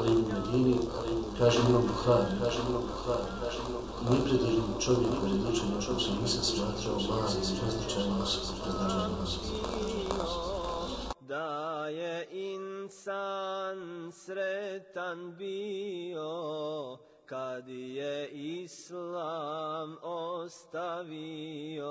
Ali Medini, kaže Imam Buhar, kaže Imam Buhar, kaže Imam Buhar, nepredjeljiv čovjek pred učenjem čovjek se nisam smatrao mali i različan osob, različan osob. Da je insan sretan bio, kad je islam ostavio.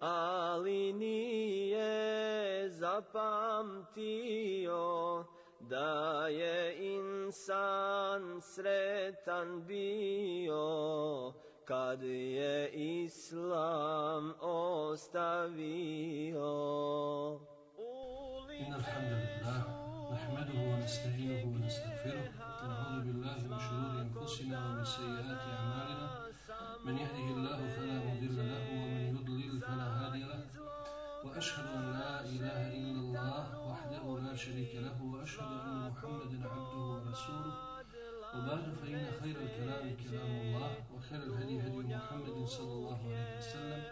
ali nije zapamtio da je insan sretan bio kad je islam ostavio. إن الحمد لله نحمده ونستعينه ونستغفره ونعوذ بالله من شرور أنفسنا ومن سيئات أعمالنا من يهده الله فلا وأشهد أن لا إله إلا الله وحده لا شريك له وأشهد أن محمدا عبده ورسوله. وبعد فإن خير الكلام كلام الله وخير الهدي هدي محمد صلى الله عليه وسلم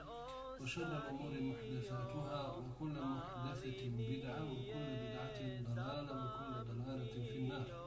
وشر الأمور محدثاتها وكل محدثة بدعة وكل بدعة ضلالة وكل ضلالة في النار.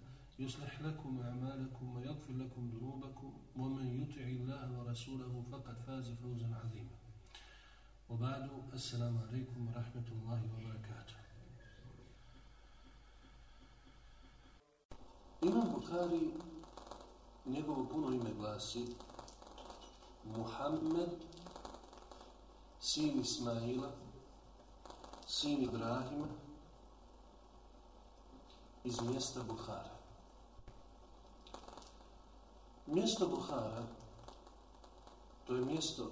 يصلح لكم أعمالكم ويغفر لكم ذنوبكم ومن يطع الله ورسوله فقد فاز فوزا عظيما وبعد السلام عليكم ورحمة الله وبركاته Imam Bukhari, njegovo puno ime glasi Muhammed, sin Ismaila, sin Ibrahima, iz mjesta Buhara. Mjesto Buhara, to je mjesto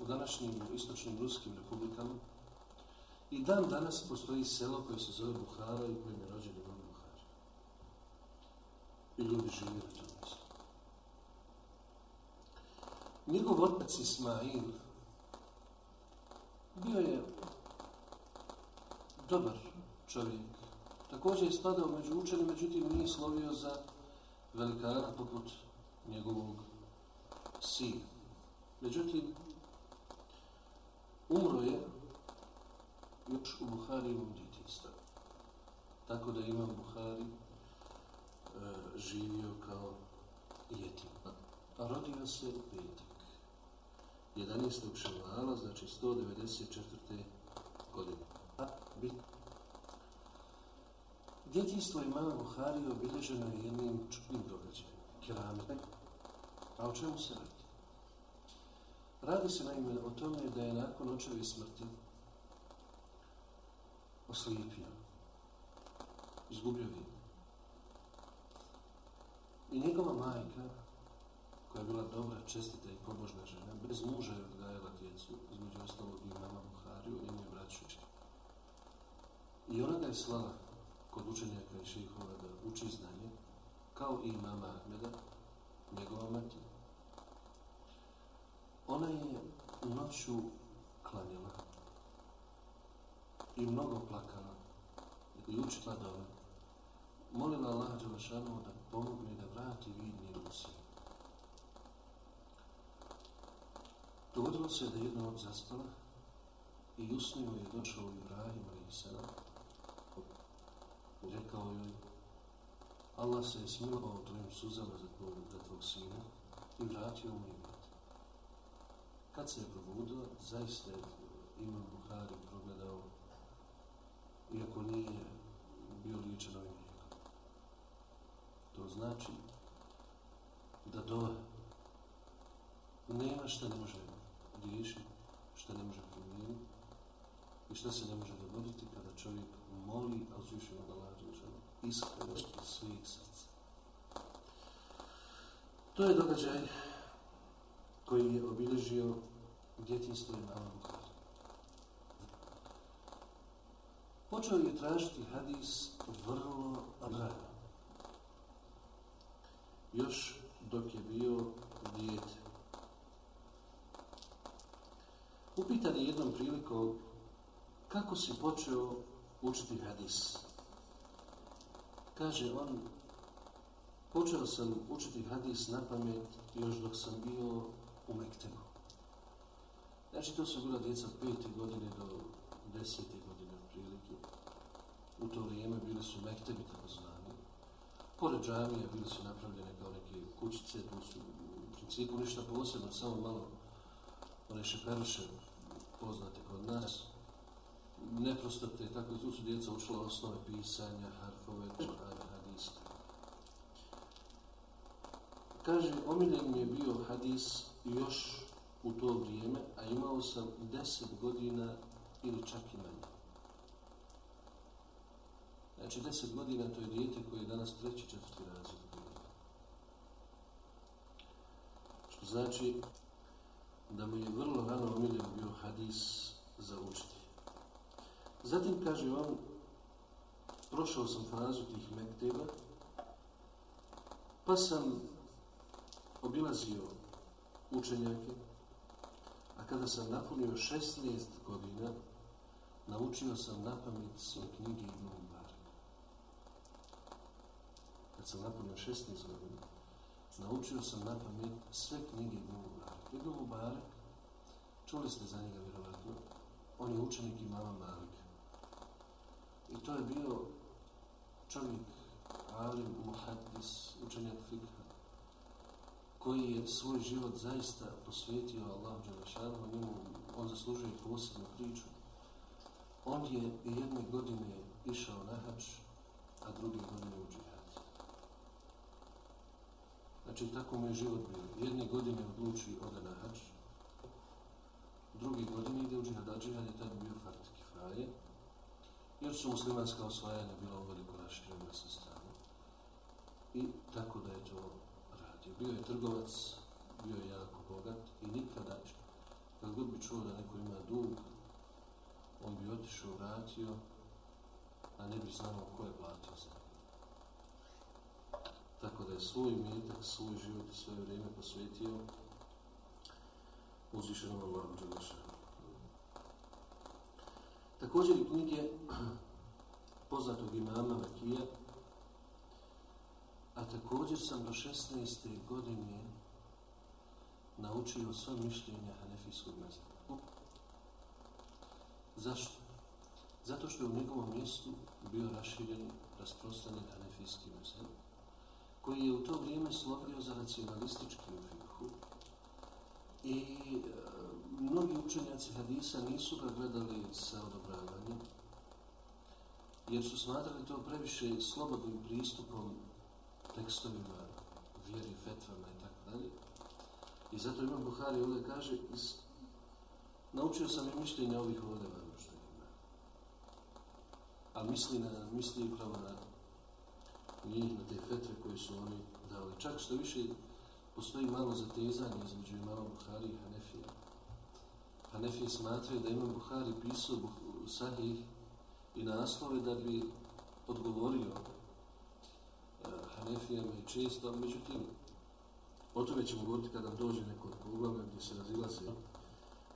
u današnjim istočnim ruskim republikama i dan danas postoji selo koje se zove Buhara i kojem je rođen Imam Buhara. I ljudi žive na tom mjestu. Njegov otac Ismail bio je dobar čovjek. Također je spadao među učeni, međutim nije slovio za velikana poput njegovog sina. Međutim, umro je još u Buharijevom djetinstvu. Tako da imam Buhari e, živio kao jetim. A rodio se u petak. 11. ševala, znači 194. godine. A, bit. Djetinstvo imama Buhari obilježeno je jednim čudnim događajem. Kerame. A o čemu se radi? Radi se naime o tome da je nakon očevi smrti oslijepio. Izgubio vidu. I njegova majka, koja je bila dobra, čestita i pobožna žena, bez muža je odgajala djecu, između ostalog i mama Buhariju, i nje braću I ona ga je slala kod učenjaka i šehova da uči znanje, kao i mama Ahmeda, njegova mati. Ona je noću klanjala i mnogo plakala i učila dobro. Molila Allah Đelešanu da pomogne da vrati vid njegu sinu. Dogodilo se da jedno od zaspala i usnio je došao Ibrahim a.s. i rekao joj Allah se je smilovao tvojim suzama za tvojeg za sina i vratio mu je Kad se je probudio, zaista je Imam Buhari progledao, iako nije bio ličan ovim mlijekom. To znači da dova nema šta ne može riješiti, šta ne može promijeniti i šta se ne može dogoditi kada čovjek moli, a uzvišeno da lađe iskreno iz svih srca. To je događaj koji je obilježio djetinstvo imama Bukhari. Počeo je tražiti hadis vrlo rano. Još dok je bio dijete. Upitan je jednom prilikom kako si počeo učiti hadis. Kaže on, počeo sam učiti hadis na pamet još dok sam bio u Mektebu. Znači, to su bila djeca od pete godine do desete godine otprilike. U to vrijeme bili su Mektebi, tako znani. Pored džamije bili su napravljene kao neke kućice, tu su u principu ništa posebno, samo malo one šeperuše poznate kod nas. Neprostote, tako tu su djeca učila osnove pisanja, harfove, čorane, hadisa. Kaže, omiljen mi je bio hadis još u to vrijeme, a imao sam 10 godina ili čak i manje. Znači, 10 godina to je dijete koje je danas treći, četvrti razred. Što znači da mu je vrlo rano omiljen bio hadis za učiti. Zatim kaže on, prošao sam fazu tih mekteba, pa sam obilazio učenjake, kada sam napunio 16 godina, naučio sam na pamet sve knjige Ibn Mubarak. Kad sam napunio 16 godina, naučio sam na pamet sve knjige Ibn Mubarak. Ibn Mubarak, čuli ste za njega vjerovatno, on je učenik imama Malika. I to je bio čovjek, alim, muhaddis, učenjak fikha, koji je svoj život zaista posvetio Allahu Đelešanu, njemu on zaslužuje posebnu priču. On je jedne godine išao na hač, a druge godine u džihad. Znači, tako mu je život bio. Jedne godine odluči ode na hač, druge godine ide u džihad, a džihad je tada bio fart kifaje, jer su muslimanska osvajanja bila uveliko raširena sa strane. I tako da je to Bio je trgovac, bio je jako bogat i nikada, kad god bi čuo da neko ima dug, on bi otišao, vratio, a ne bi znao ko je platio za Tako da je svoj metak, svoj život i svoje vrijeme posvetio uzvišenom Allahom Đelešanu. Također i knjige poznatog imama Vakija, a također sam do 16. godine naučio sva mišljenja Hanefijskog mezheba. Zašto? Zato što je u njegovom mjestu bio raširen, rasprostranjen Hanefijski mezheb, koji je u to vrijeme slovio za racionalistički ufikhu i e, mnogi učenjaci hadisa nisu ga gledali sa odobravanjem, jer su smatrali to previše slobodnim pristupom tekstovima, vjeri, fetvama i tako dalje. I zato Imam Buhari ovdje kaže, iz, naučio sam i mišljenje ovih ovdje vano što ima. A misli, na, misli upravo na njih, na te fetve koje su oni dali. Čak što više postoji malo zatezanje između imama Buhari i Hanefija. Hanefije smatraju da ima Buhari pisao sahih i naslove da bi odgovorio Hanefijama i često, međutim, o tome ćemo govoriti kada dođe neko od poglavlja gdje se razilaze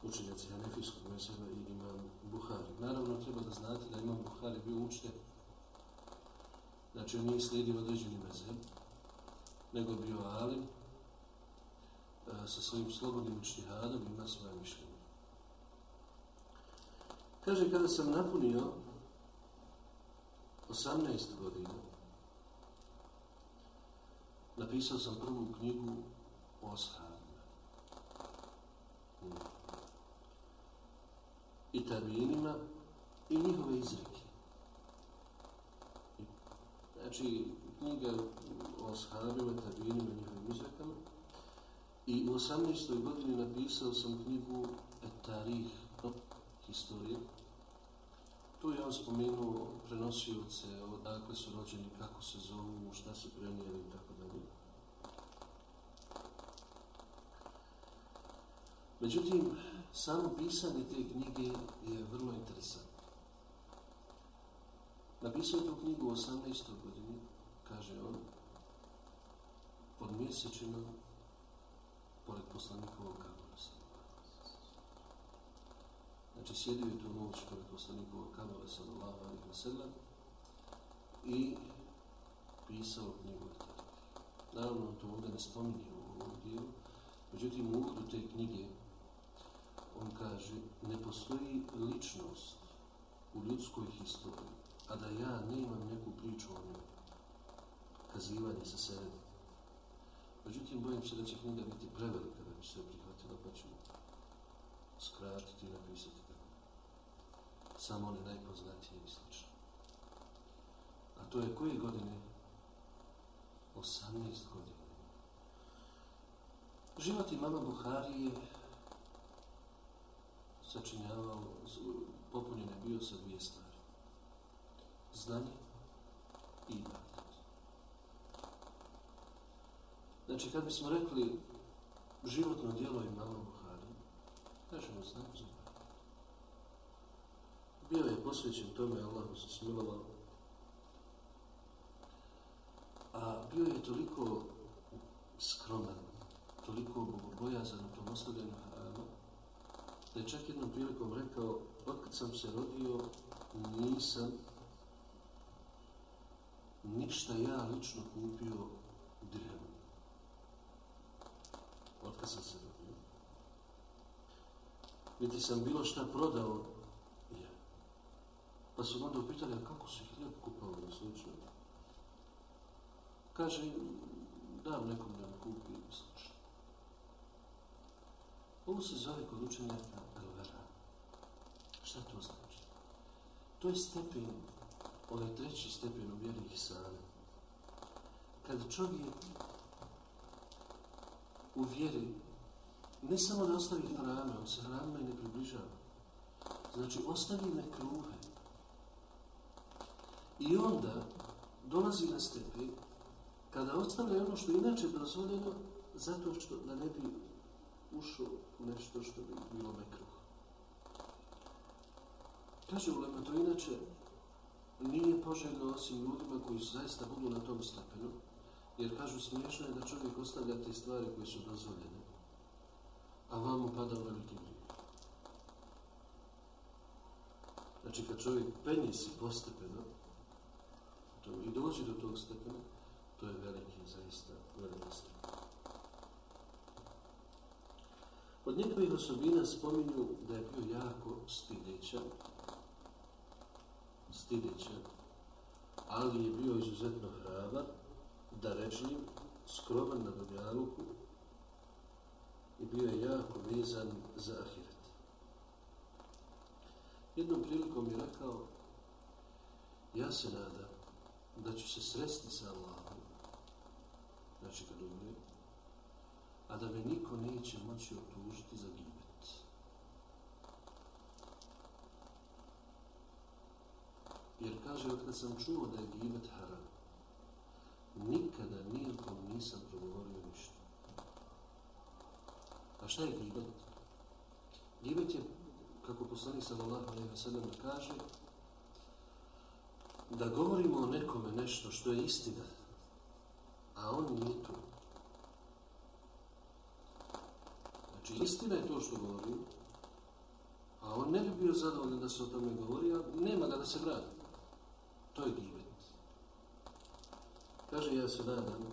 učenjaci Hanefijskog mesela i imam Buhari. Naravno, treba da znate da imam Buhari bio učitelj. Znači, on nije slijedio određeni mezem, nego bio alim, e, sa svojim slobodnim učtihadom ima svoje mišljenje. Kaže, kada sam napunio 18 godina, napisao sam prvu knjigu o ashabima. I tabinima i njihove izreke. Znači, knjiga o ashabima, tabinima i njihovim izrekama. I u 18. godini napisao sam knjigu Etarih, historije. Tu je on spomenuo prenosioce, odakle su rođeni, kako se zovu, šta su prenijeli i tako dalje. Međutim, samo pisanje te knjige je vrlo interesantno. Napisao je tu knjigu u 18. godini, kaže on, pod mjesečima, pored poslanikovog kabora. Znači, sjedio je tu noć pored poslanikovog kabora, sallallahu alaihi wa sallam, i pisao knjigu tada. Naravno, to ovdje ne spominje u ovom dijelu, međutim, u uhodu te knjige, on kaže, ne postoji ličnost u ljudskoj historiji, a da ja ne imam neku priču o njoj, kazivanje sa sebe. Međutim, bojim se da će knjiga biti prevelika da bi se prihvatila, pa ću skratiti i napisati tako. Samo one najpoznatije i slično. A to je koje godine? 18 godine. Život imama Buhari je sačinjavao, popunjen je bio sa dvije stvari. Znanje i ibadet. Znači, kad bismo rekli životno djelo imama Buhari, kažemo znanje za Bio je posvećen tome, Allah se smilovao, a bio je toliko skroman, toliko bogobojazan u tom ostavljanju da je čak jednom prilikom rekao, otkad sam se rodio, nisam ništa ja lično kupio dirhem. Otkad sam se rodio. Niti sam bilo šta prodao, ja. Pa su onda upitali, a kako si hljeb kupao na slučaju? Kaže, dam nekom da mi kupi. Ovo se zove kod učenjaka Elvera. Šta to znači? To je stepen ovaj treći stepen u vjeri Ihsana. Kad čovjek u vjeri ne samo da ostavi hrame, on se hranima i ne približava. Znači, ostavi me kruhe. I onda dolazi na stepen kada ostavlja ono što inače dozvoljeno zato što da ne bi ušao u nešto što bi bilo mekruh. Kaže Ulema, to inače nije poželjno osim ljudima koji su zaista budu na tom stepenu, jer kažu smiješno je da čovjek ostavlja te stvari koje su dozvoljene, a vam upada u veliki grijeh. Znači, kad čovjek penje si postepeno to, i dođe do tog stepena, to je veliki, zaista veliki stepen. Od njegovih osobina spominju da je bio jako stidećan, stidećan, ali je bio izuzetno hrabar, da rečnim, skroman na dunjaluku i bio je jako vezan za ahiret. Jednom prilikom je rekao, ja se nadam da ću se sresti sa Allahom, znači kad umre, a da me niko neće moći otužiti za gibet. Jer kaže, od kad sam čuo da je gibet haram, nikada nijekom nisam progovorio ništa. A šta je gibet? Gibet je, kako poslani sallallahu alaihi wa sallam kaže, da govorimo o nekome nešto što je istina, a on nije to. Znači, istina je to što govorim, a on ne bi bio zadovoljan da se o tome govori, a nema ga da se vrati. To je gibet. Kaže, ja se nadam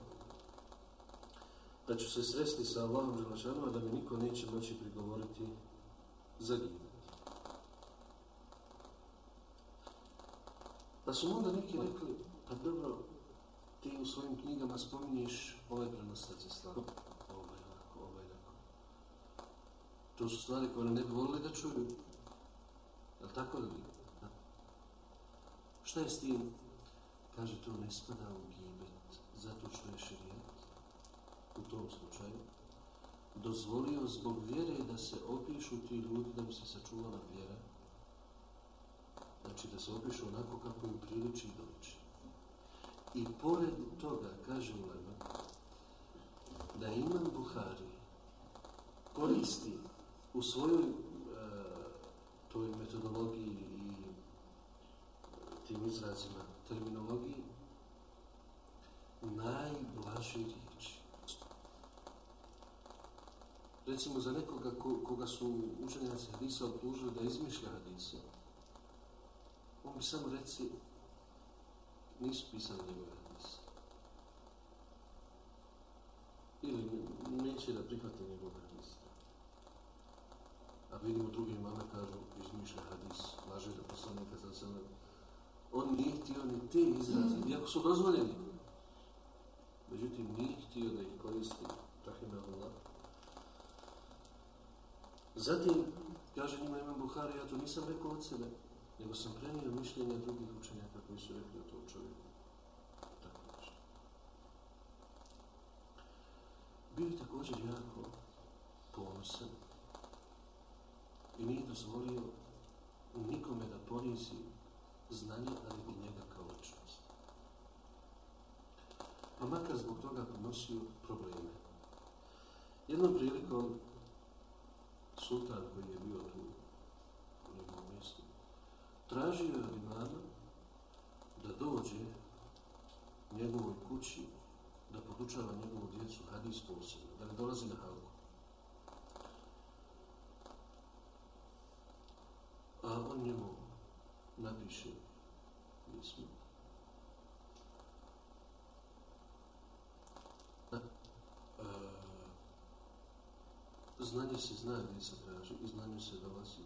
da ću se sresti sa Allahom Želašanom, da mi niko neće moći prigovoriti za gibet. Pa su onda neki rekli, pa dobro, ti u svojim knjigama spominješ ove prenostac islama, ovaj lako, ovaj lako. To su stvari koje ne bi volili da čuju. Je li tako da bi? Da. Šta je s tim? Kaže, to ne spada u gibet, zato što je širijet u tom slučaju dozvolio zbog vjere da se opišu ti ljudi da bi se sačuvala vjera. Znači da se opišu onako kako im priliči i doliči. I pored toga, kaže Ulema, da Imam Buhari koristi u svojoj e, toj metodologiji i tim izrazima, terminologiji, najblaži riječi. Recimo za nekoga ko, koga su učenjaci hadisa optužili da izmišlja hadise, on bi samo reci nisu pisali njegove hadise. Ili neće da prihvate njegove. A vidimo drugi imame kažu izmišlja hadis, laže da poslanika za sebe. On nije htio ni te izraze, iako su dozvoljeni. Međutim, nije htio da ih koristi, rahimahullah. Zatim, kaže njima Imam Buhari, ja to nisam rekao od sebe, nego sam prenio mišljenja drugih učenjaka koji su rekli o tom čovjeku. Tako nešto. Bio je također jako ponosan i nije dozvolio nikome da ponizi znanje, ali i njega kao ličnost. Pa makar zbog toga ponosio probleme. Jednom prilikom sultan koji je bio tu u njegovom mjestu, tražio je od imama da dođe njegovoj kući da podučava njegovu djecu hadis posebno, da ne dolazi na halu. Da on njemu napiše pismo. E, e, znanje se zna gdje se traži i znanje se dolazi,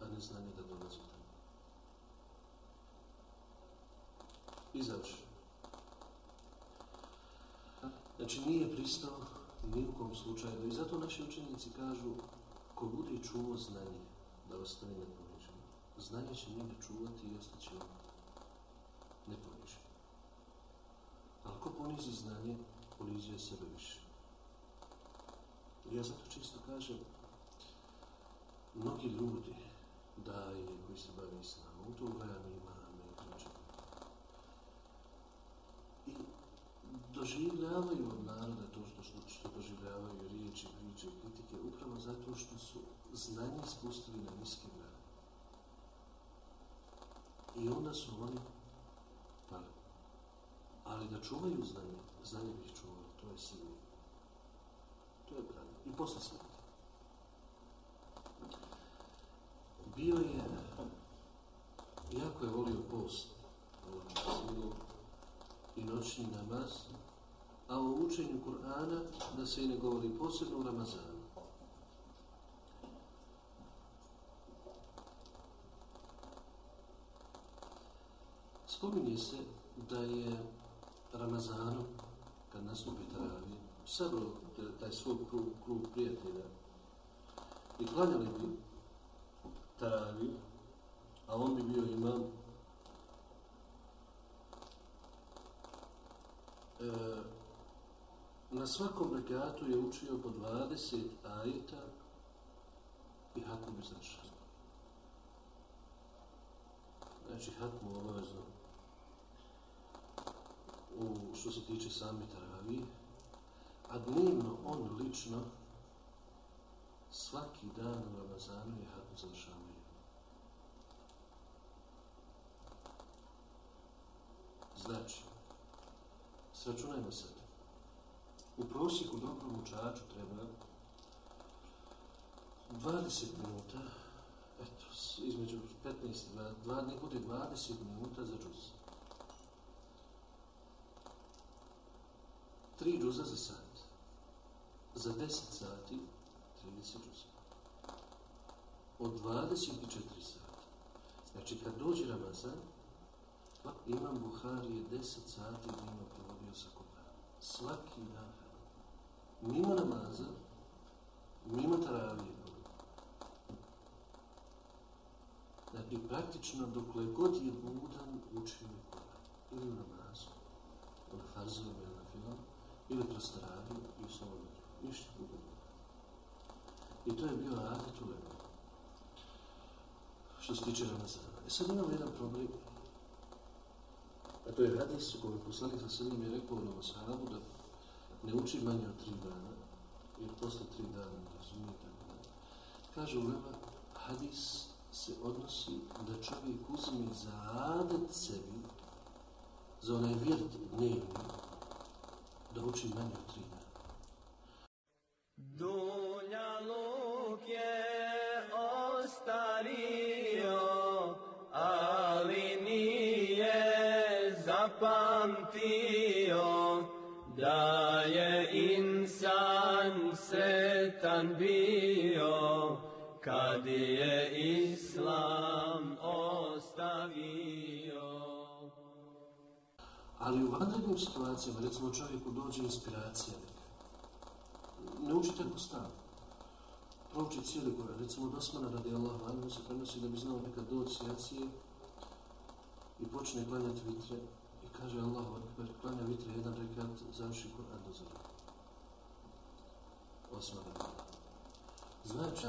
a ne znanje da dolazi tamo. I završi. Znači nije pristao ni u kom slučaju. I zato naši učenici kažu ko bude čuo znanje da ostane neponižen, znanje će njega čuvati i ostaće neponižen. Ali ko ponizi znanje, ponizuje sebe više. Ja zato čisto kažem, mnogi ljudi daje koji se bavi islamom, u to ugajani imame i priče. I doživljavaju od naroda to što, što, što doživljavaju riječi, priče i kritike, upravo zato što su znanje spustili na niske grane. I onda su oni pali. Ali da čuvaju znanje, znanje bih čuvali, to je sigurno. To je pravi. I posle smrti. Bio je, jako je volio post, ono silu i noćni namaz, a o učenju Kur'ana da se i ne govori posebno u Ramazanu. Spominje se da je Ramazanu, kad nastupi Taravije, sabro taj svoj krug, krug prijatelja. I klanjali bi Taraviju, a on bi bio imam. E, na svakom rekatu je učio po 20 ajeta i hatmu bi zašao. Znači hatmu obavezno u što se tiče sami Taravi, a dnevno on lično svaki dan u Ramazanu je hatmu završavaju. Znači, sračunajmo sad. U prosjeku dobrom učaču treba 20 minuta, eto, između 15 i 20, ne bude 20 minuta za džuz. Tri džuza za sat za 10 sati 30 džuza. Od 24 sata. Znači, kad dođe Ramazan, pa Imam Buhari je deset sati dnevno provodio sa Kur'anom. Svaki dan. Mimo namaza, mimo taravije. Znači, praktično, dokle god je budan, učio Kur'an. Ili u namazu, ili farzovima, ili na filmu, ili kroz taraviju, i s ovom Ništa drugo. I to je bio adet u Što se tiče Ramazana. E sad imamo jedan problem. A to je hadis u kojem poslanik sa srednjim je rekao na Masahabu da ne uči manje od tri dana, jer posle tri dana ne razumije tako da. Kaže u Lema, hadis se odnosi da čovjek uzme za adet sebi, za onaj vjert dnevni, da uči manje od tri dana. Dunja luk je ostario, ali nije zapamtio da je insan sretan bio kad je iz Ali u vanrednim situacijama, recimo čovjeku dođe inspiracija neka, ne uči tako stav. Prouči cijeli gore. Recimo od Osmana radi Allahu vanu se prenosi da bi znao nekad doći sjacije i počne klanjati vitre i kaže Allahu akbar, klanja vitre jedan rekat, završi Kur'an do zora. Osman radi Znači,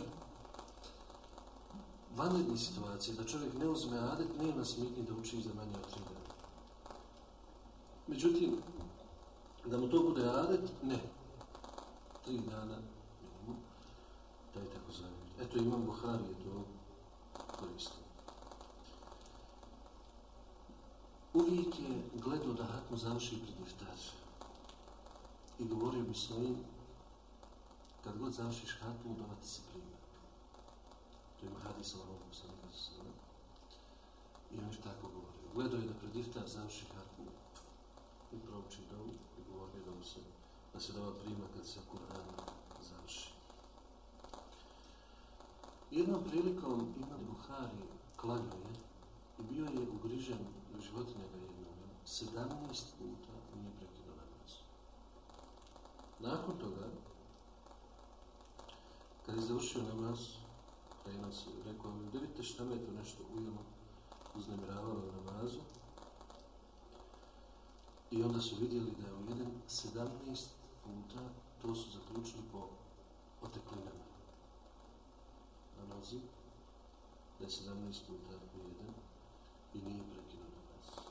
vanredni situacije, da čovjek ne uzme adet, nije na smitni da uči za manje od tri dana. Međutim, da mu to bude adet, ne tri dana minimum, taj tako zove. Eto imam Buhari je to koristio. Uvijek je gledao da hatmu završi pred iftar. I govorio bi svojim, kad god završiš hatmu, dova ti se prima. To ima hadisa Allah mogu sam nekada se zove. I on je tako govorio. Gledao je da pred iftar završi hatmu i prouči dovu i govorio da mu se da se dava prima kad se Kur'an završi. Jednom prilikom Imam Buhari klanio je i bio je ugrižen u životinja ga jednog. 17 puta nije prekinuo namaz. Nakon toga, kad je završio namaz, prenos, rekao mi, da vidite šta me to nešto ujelo uznemiravalo u namazu. I onda su vidjeli da je u jedan 17 puta, to su zaključili po oteklinama. Na nozi, da je 17 puta jedan i nije prekinuo namaz.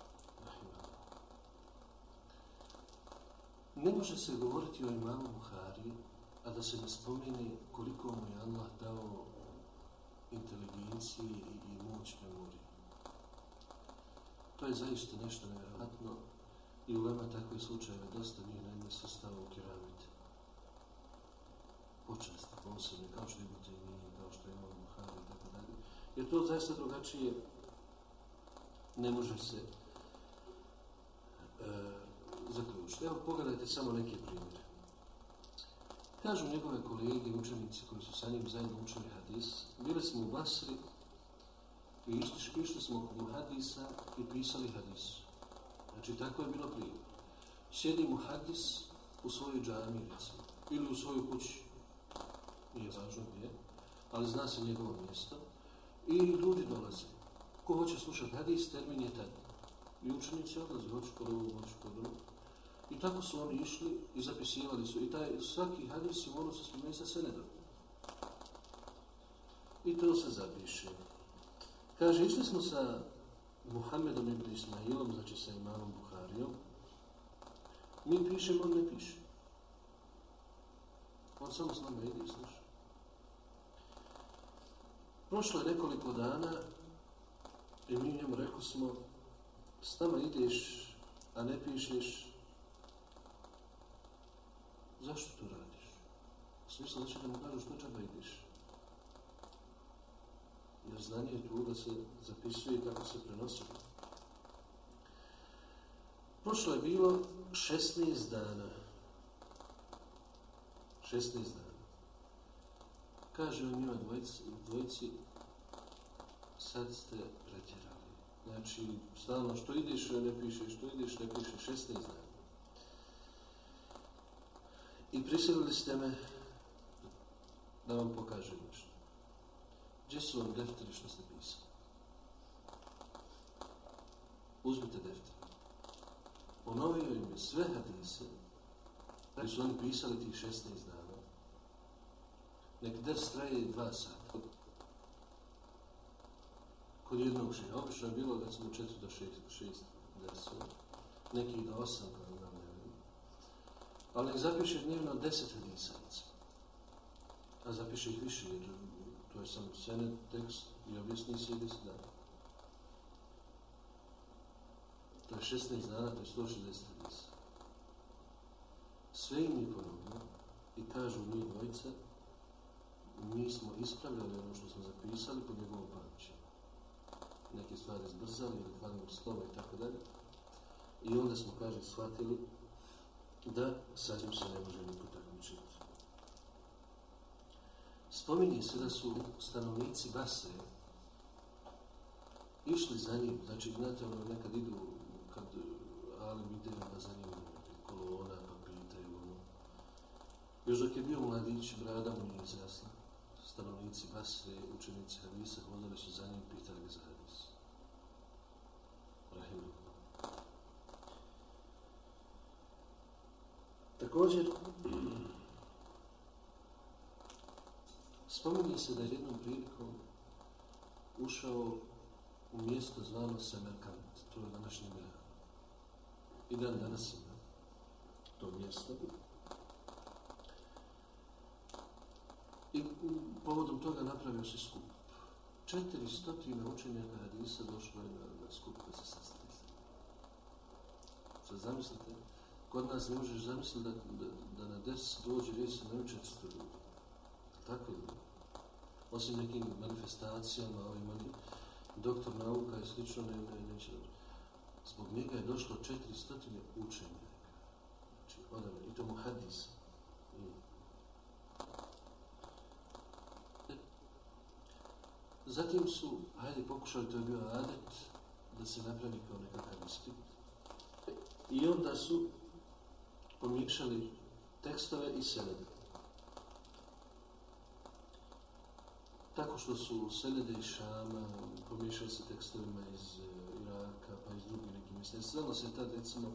Ne može se govoriti o imamu Buhari, a da se ne spomene koliko mu je Allah dao inteligencije i, i moć memorije. To je zaista nešto nevjerojatno i u Lema takve slučajeve dosta nije na jedne sustava u keramite. Počasti, posebne, kao što imate i nije, kao što imamo Buhari i tako dalje. Jer to zaista drugačije ne može se e, zaključiti. Evo, pogledajte samo neke primjere. Kažu njegove kolege, učenici koji su sa njim zajedno učili hadis, bili smo u Basri i išli, išli smo u hadisa i pisali hadis. Znači, tako je bilo prije. Sjedi mu hadis u svojoj džami, recimo, ili u svojoj kući, nije važno gdje, ali zna se njegovo mjesto, i ljudi dolaze. Ko hoće slušati hadis, termin je tad. I učenici odlaze, hoću kod ovu, hoću kod ovu. I tako su oni išli i zapisivali su. I taj, svaki hadis je ono sa spomenuti sa senedom. I to se zapiše. Kaže, išli smo sa Muhammedom ibn Ismailom, znači sa imamom Buharijom. Mi pišemo, on ne piše. On samo s nama ide i sluša. Prošlo je nekoliko dana i mi njemu rekli smo s nama ideš, a ne pišeš, zašto to radiš? Smisla da će da mu kažu što čeba ideš. Jer znanje je tu da se zapisuje i kako se prenosi. Prošlo je bilo 16 dana. 16 dana. Kaže on njima dvojci, dvojici sad ste pretjerali. Znači, stalno što ideš, ne piše, što ideš, ne piše, 16 dana. I prisilili ste me da vam pokažem nešto. Gdje su vam defteri što ste pisali? Uzmite defter. Ponovio im je sve hadise koji su oni pisali tih 16 dana. Nek ders traje dva sata. Kod jednog šeha. Obično je bilo, recimo, 4 do 6, 6 dersova. Neki do 8, kao nam ne vidim. Ali nek zapiše dnevno 10 hadisa. A zapiše ih više, jer to je samo senet, tekst i objasni se i 10 dana. To je 16 dana, to je 160 hadisa. Sve im je ponovno i kažu mi dvojice, mi smo ispravljali ono što smo zapisali po njegovom pamćenju. Neke stvari zbrzali ili hvalimo slova i tako dalje. I onda smo, kaže, shvatili da sa njim se ne može niko takmičiti. Spominje se da su stanovnici Basre išli za njim, znači, znate, ono, nekad idu, kad Ali ide na za njim kolona, pa pitaju, ono. Još dok je bio mladić, brada mu nije izrasla. Stanovnici Basre, učenici Hadisa, hodali su za njim, pitali ga za Hadis. Rahimu. Također, spominje se da je jednom prilikom ušao u mjesto zvano Semerkant, to je današnje Iran. I dan danas ima to mjesto. I povodom toga napravio se skup. Četiri stotine učenjaka Hadisa došlo je na, na skup koji se sastaje. Sad zamislite, kod nas ne možeš zamisliti da, da, da na deset dođe gdje se ne ljudi. Tako je. Osim nekim manifestacijama, ovim oni, doktor nauka i slično, ne, ne, neće dobro. Zbog njega je došlo 400 učenja. Znači, odavno, i to mu hadis. I... E, zatim su, hajde, pokušali, to je bio adet, da se napravi kao nekakav ispit. E, I onda su pomiješali tekstove i selede. Tako što su selede i šama pomiješali se tekstovima iz e, Iraka, pa iz drugih nekih mjesta. Sve ono se tad, recimo,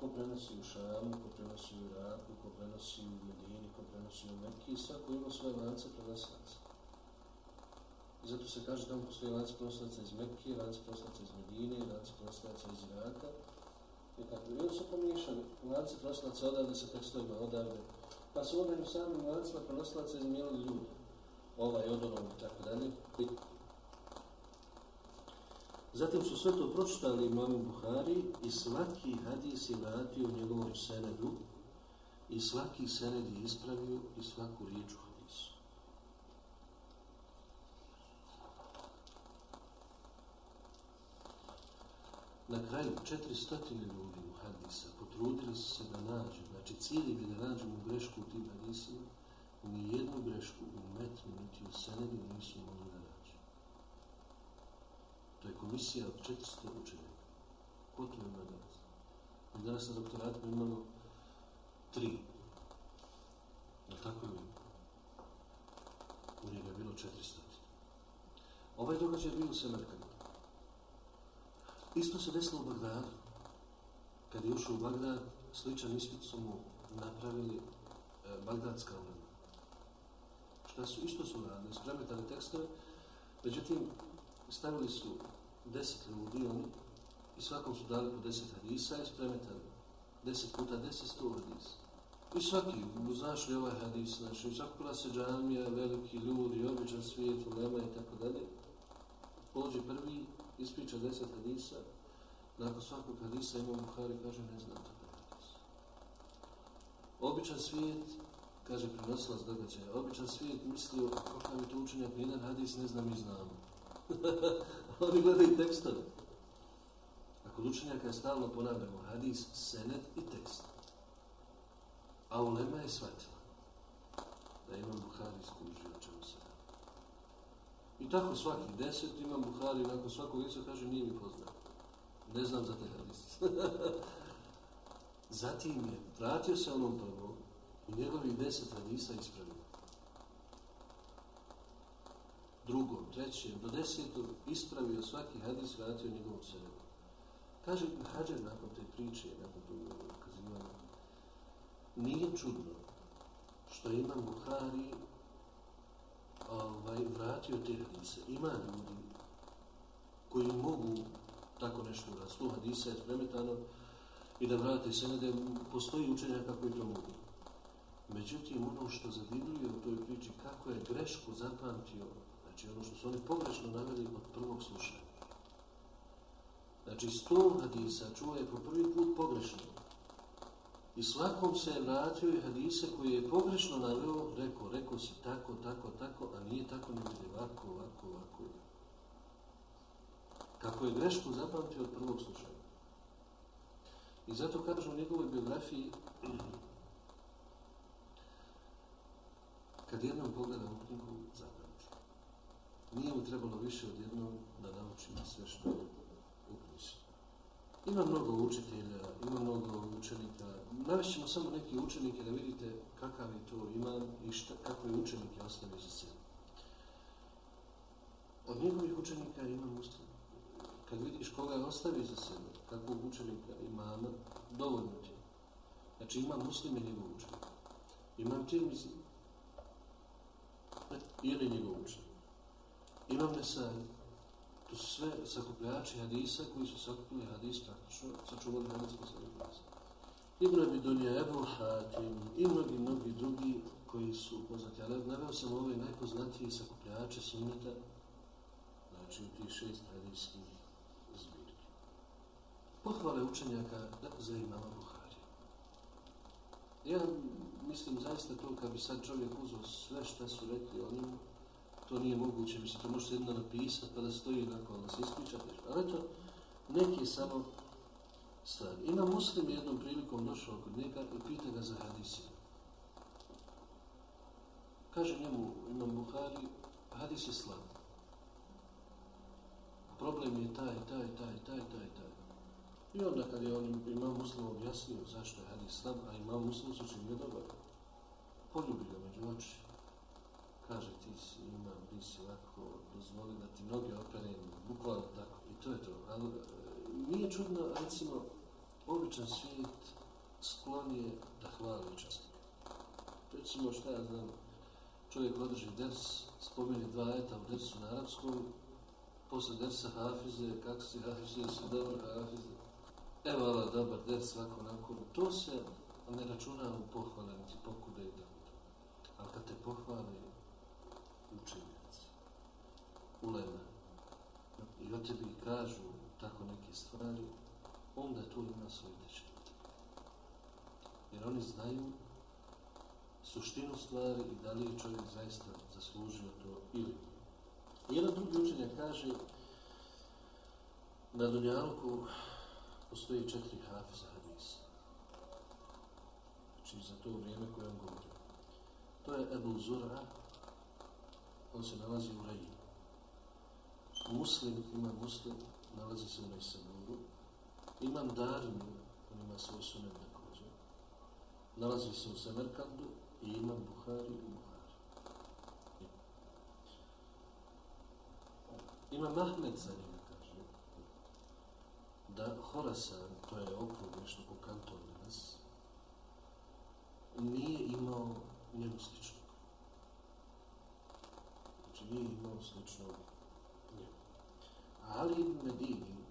ko prenosi u Šamu, ko prenosi u Iraku, ko prenosi u Medini, ko prenosi u Mekiji, svako ima svoje lance prenosilaca. I zato se kaže da on postoji lance prenosilaca iz Mekije, lance prenosilaca iz Medine, lance prenosilaca iz Iraka, I tako, i su pomiješali lance prenosilaca odavde sa tekstovima odavde. Pa su onda samim lancima prenosilaca izmijenili ljudi. Ovaj od onog i tako dalje. Zatim su sve to pročitali imami Buhari i svaki hadis je vratio njegovom senedu i svaki sened je ispravio i svaku riječ u hadisu. Na kraju 400 ljudi u hadisa potrudili su se da nađu, znači cijeli bi da nađu u grešku u tim hadisima, ni jednu grešku u metru, niti u senedu nisu mogli da nađu. To je komisija od 400 učenjaka. Ko to ima danas? Mi danas na doktoratu imamo tri. Je tako mi? U njega je bilo 400. Ovaj događaj je bio u Semerkanu. Isto se desilo u Bagdadu. Kad je ušao u Bagdad, sličan ispit su mu napravili e, bagdadska ulema. Šta su, isto su radili, su premetali tekstove, međutim, stavili su deset ljudi oni i svakom su dali po deset hadisa i spremetali deset puta deset sto hadisa. I svaki, znaš li ovaj hadis, znači, u svakog kula se džamija, veliki ljudi, običan svijet, ulema i tako dalje. Pođe prvi, ispriča deset hadisa, nakon svakog hadisa ima Buhari, kaže, ne znam to hadis. Običan svijet, kaže prenosilac događaja, običan svijet mislio, kako je to učenjak, nijedan hadis ne znam i znamo. Oni gledaju tekstove. A kod učenjaka stalno ponavljamo hadis, senet i tekst. A ulema je shvatila da imam Buhari skužio o čemu se. I tako svaki deset imam Buhari, nakon svakog lica kaže nije mi poznat. Ne znam za te hadise. Zatim je vratio se onom prvom i njegovih deset hadisa ispravio. Drugom, trećem, do desetog ispravio svaki hadis, vratio njegovom sebi. Kaže Ibn Hađer nakon te priče, nakon tog ukazivanja, nije čudno što Imam Buhari ovaj, vratio te hadise. Ima ljudi koji mogu tako nešto uraditi. Sto hadisa je premetano i da vrate se da postoji učenja kako je to mogu. Međutim, ono što zadivljuje u toj priči, kako je grešku zapamtio, znači ono što su oni pogrešno naveli od prvog slušanja. Znači, sto hadisa čuo je po prvi put pogrešno. I svakom se je vratio i hadise koji je pogrešno naveo, rekao, rekao si tako, tako, tako, a nije tako, nego ovako, ovako, ovako. Kako je grešku zapamtio od prvog slušanja. I zato kažu u njegovoj biografiji, kad jednom pogleda u knjigu, zapamti. Nije mu trebalo više od jednom da nauči sve što je Ima mnogo učitelja, ima mnogo učenika. Navešćemo samo neke učenike da vidite kakav je to ima i šta, kako je učenike ostavi za sebe. Od njegovih učenika ima ustav. Kad vidiš koga je ostavi za sebe, kakvog učenika imama, dovoljno ti. Znači ima muslim i njegov učenik. Imam tirmizi. Ili njegov učenik. Imam Nesari. To su sve sakupljači hadisa koji su sakupili hadis praktično, sačuvali hadis poslednjeg hadisa. Ibn Abi Dunja, Ebu Hatim i mnogi, mnogi drugi koji su poznati. Ali naveo sam ove najpoznatije sakupljače sunneta, znači u tih šest hadijskih zbirki. Pohvale učenjaka za imama Buhari. Ja mislim zaista to kad bi sad čovjek uzao sve što su rekli o njemu, to nije moguće, mislim, to možete jedno napisati pa da stoji onako, da se ispričate. Ali eto, neki samo stvari. Ima muslim jednom prilikom došao kod njega i pita ga za hadisi. Kaže njemu, imam Buhari, hadis je slab. Problem je taj, taj, taj, taj, taj, taj. I onda kad je on imam muslim objasnio zašto je hadis slab, a imam muslim se učinio dobar, poljubi ga među oči kaže ti si imam, ti si ovako, dozvoli da ti noge operim, bukvalno tako, i to je to. Ali e, nije čudno, recimo, običan svijet sklon je da hvali učesnika. Recimo, šta ja znam, čovjek održi ders, spomeni dva eta u dersu na arapskom, posle dersa hafize, kako si hafize, si dobro hafize. Evo, ala, dobar ders, svako onako. To se ne računa u pohvale, niti pokude i dobro. Ali kad te pohvali, učenjaci, ulema, i o tebi kažu tako neke stvari, onda tu ima svoj tečet. Jer oni znaju suštinu stvari i da li je čovjek zaista zaslužio to ili. Jedan drugi učenjak kaže na Dunjalku postoji četiri hafiza hadisa. Znači za to vrijeme koje on govori. To je Ebu Zura, on se nalazi u Rejinu. Muslim ima muslim, nalazi se u Nesamuru. Imam Darmi, on ima svoj na također. Nalazi se u Samarkandu i imam Buhari u Buhari. Imam Ahmed za njim da Horasan, to je okrug nešto po kantonu danas, nije imao njemu znači nije imao sličnog njemu. Ali ibn Medini,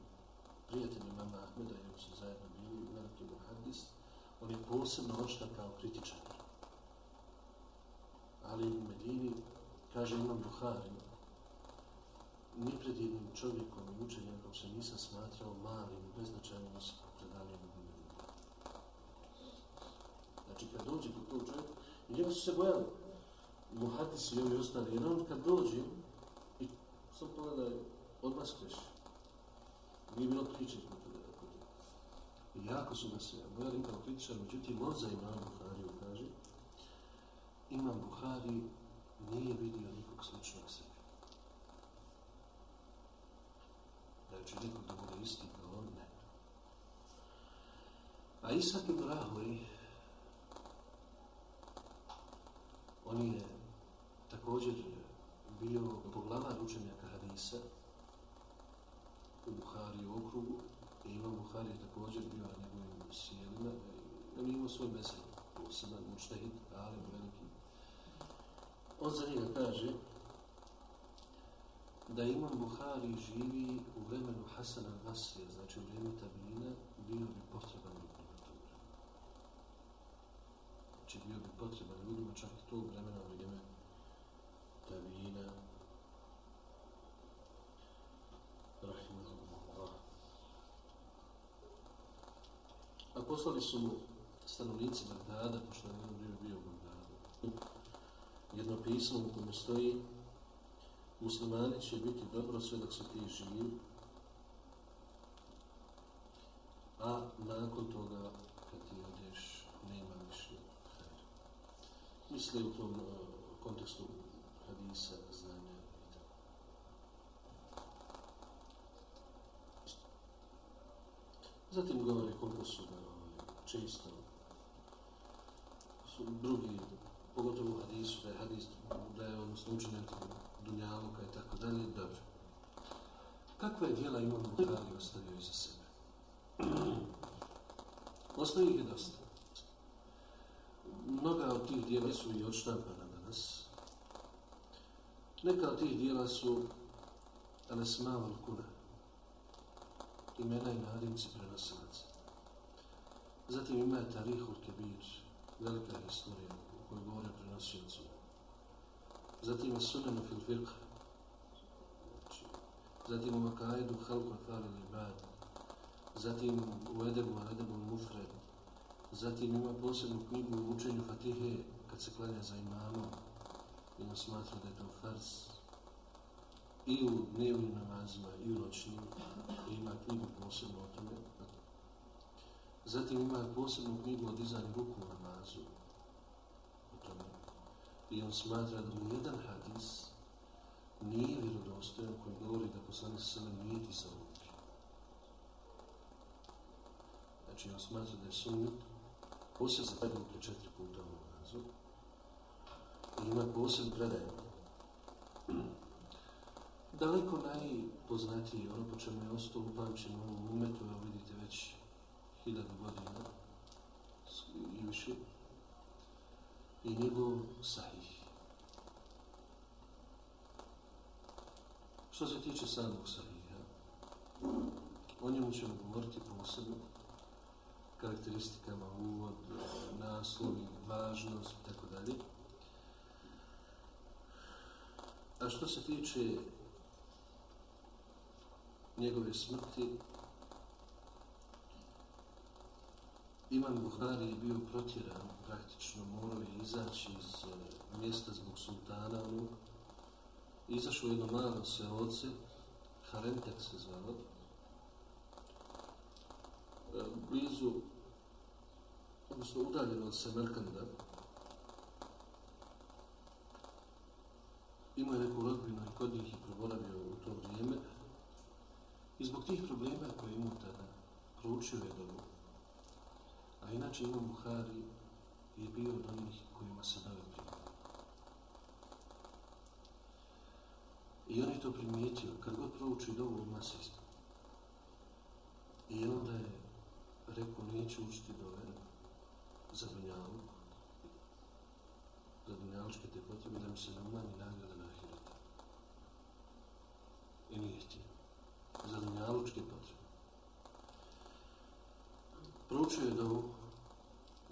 prijatelj imama Ahmeda, jer su zajedno bili veliki muhaddis, on je posebno ošta kao kritičar. Ali ibn Medini, kaže imam Buhari, nepredivnim čovjekom i učenjem kao se nisam smatrao malim, beznačajnim osjetom predanjem ibn Medini. Znači, kad dođe kod tog čovjeka, i njega su se bojali, muhadisi i ovi ostali, jer on kad dođe i sam pogledaj, odmah skreš. Nije bilo priče kod toga tako da. I jako su ga se bojali kao kritičar, međutim, on za imam Buhariju kaže, imam Buhari nije vidio nikog sličnog sebi. Da će nikom da bude isti kao on, ne. A Isak ibn Rahoj, on je također bio poglavar učenjaka Hadisa u Buhari u okrugu i Imam Buhari je također bio na njegovim sjelima On je imao svoj mesel, poseban mučtehid, ali veliki. On za njega kaže da Imam Buhari živi u vremenu Hasana Basrija, znači u vremenu Tabina, bio bi potreban ljudima tog Znači bio bi potreban ljudima čak i tog vremena u vrijeme Tabina. Rahimahullah. A poslali su mu stanovnici Bagdada, pošto je bio bio u Bagdadu, jedno pismo u kojem stoji muslimani će biti dobro sve dok se ti živi, a nakon toga, kad ti odeš, nema više hajra. Misli u tom uh, kontekstu hadisa, znanja i tako. Zatim govori koliko su da ovaj, često su drugi, pogotovo u hadisu, da je hadis, da je odnosno učenje dunjaluka i tako dalje, dobro. Kakva je dijela imam Bukhari ostavio iza sebe? Ostavio ih je dosta. Mnoga od tih dijela su i odštampana danas. Neka od tih dijela su Anesma Kuna, imena i nadimci prenosilaca. Zatim ima Tarihul Kebir, velika historija u kojoj govore prenosiocu zatim je sunanu fil fiqh, zatim u makaidu halku afali ibad, zatim u edebu, edebu mufred, zatim ima posebnu knjigu u učenju Fatihe kad se klanja za imamom i on smatra da je to fars, i u dnevnim namazima i u noćnim, i ima knjigu posebno o tome. Zatim ima posebnu knjigu o dizanju ruku u namazu, I on smatra da mu jedan hadis nije vjerodostojan koji govori da poslanik sebe nije ti ruke. Znači, on smatra da je sunnet poslije za taj ruke četiri puta u namazu i ima posebno predaj. Daleko najpoznatiji, ono po čemu je ostalo upamćen u ovom umetu, evo vidite već hiljadu godina i više, i njegov sahih. Što se tiče samog sahiha, o njemu ćemo govoriti posebno, karakteristikama, uvod, naslovi, važnost, tako dalje. A što se tiče njegove smrti, Imam Buhari je bio protjeran, praktično morao je izaći iz eh, mjesta zbog sultana onog. Izašao je jedno malo seoce, Harentek se zvalo, eh, blizu, odnosno udaljeno od Semerkanda. Imao je neku rodbinu i kod njih je proboravio u to vrijeme. I zbog tih problema koje imao tada, proučio je dobro A inače Imam Buhari je bio od onih kojima se dave primjer. I on je to primijetio, kad god prouči dovu, odmah se ispod. I onda je rekao, neću učiti dove za dunjalu, za dunjalučke te potrebe, da mi se ne umanji nagrada na ahiretu. I nije htio. Za dunjalučke potrebe. Proučio je dovu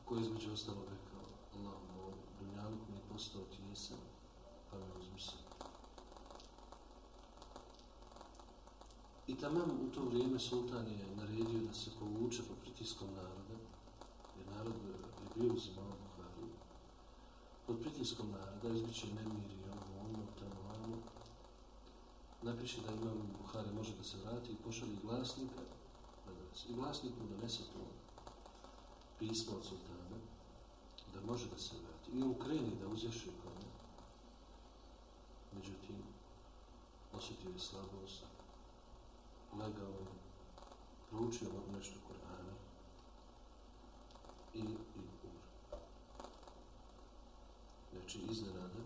koji između ostalo rekao Allah moj, dunjaluk mi je postao tijesan, pa me uzmi se. I tamam u to vrijeme sultan je naredio da se povuče po pritiskom naroda, jer narod je bio uzimao Buhari. Pod pritiskom naroda izbiće nemir i ovo, ono, tamo, ono. Napiše da imam Buhari može da se vrati i pošalji glasnika, i glasnik mu donese to pismo od sultana, može da se vrati. I on kreni da uzješi kone. Međutim, osjetio je slabost, legao je, proučio nešto Kur'ana i, i umro. Znači, iznenada,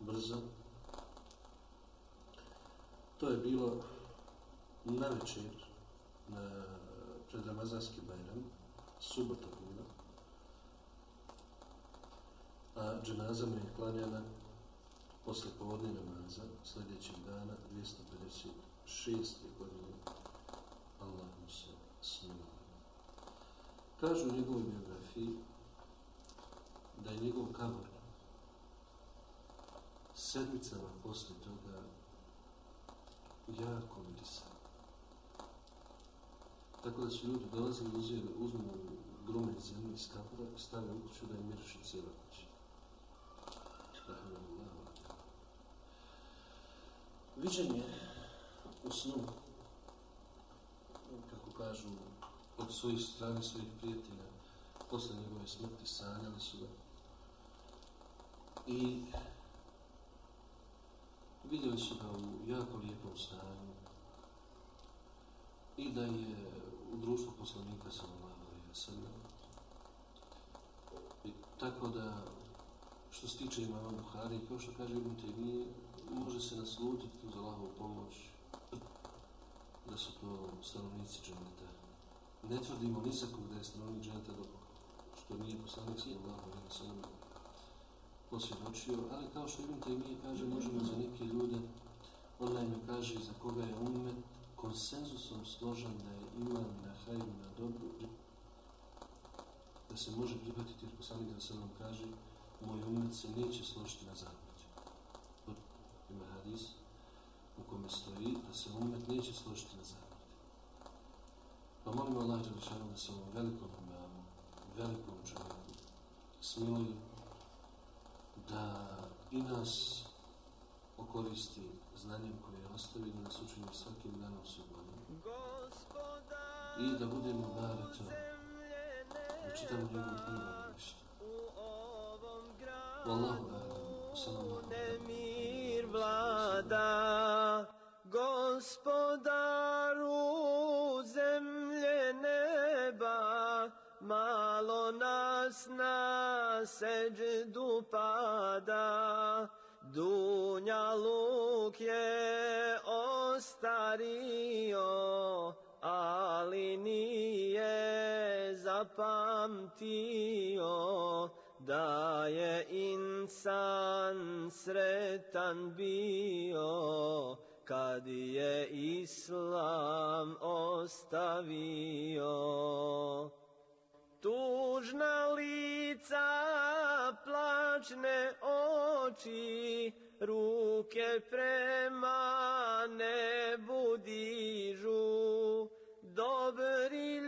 brzo, to je bilo na večer, na pred Ramazanski bajram, subota bila, je klanjana posle povodne namaza, sljedećeg dana, 256. godine, Allah mu se smilio. Kažu u njegovoj biografiji da je njegov kabor sedmicama posle toga jako mirisan. Tako da su ljudi dolazili uzeli, uzmu grume zemlje iz kapora i stavili u kuću da je miriši cijela kuća. Viđenje u snu, kako kažu, od svojih strane, svojih prijatelja, posle njegove smrti sanjali su ga. I vidjeli su ga u jako lijepom stanju i da je u društvu poslanika sa Allahom. I tako da, što se tiče imama Buhari, kao što kaže Ibn Taymiye, može se naslutiti uz Allahovu pomoć da su to stanovnici džaneta. Ne tvrdimo nisakog da je stanovnik džaneta dok što nije poslanik sa Allahovim srnom posvjedočio, ali kao što Ibn Taymiye kaže, možemo za neke ljude, on naime kaže za koga je umet, konsenzusom složen da je iman na hajru na dobru, da se može prihvatiti, jer poslanik za sedam kaže, moj umet se neće složiti na zaključu. Ima hadis u kome stoji da se umet neće složiti na zaključu. Pa molim Allah da se ovom velikom imamu, velikom čovjeku, smiluje da i nas okoristi znanjem koje je ostavio da nas učini svakim danom sve bolje. I da budemo nareto da čitamo njegov knjigu ništa. Mir vlada gospodaru zemlje neba. Malo nas na seđdu pada. Dunja luk je ostario, ali nije zapamtio da je insan sretan bio kad je islam ostavio. Tužna lica, plačne oči, ruke prema nebu dižu. Dobri